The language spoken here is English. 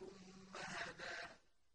كنتم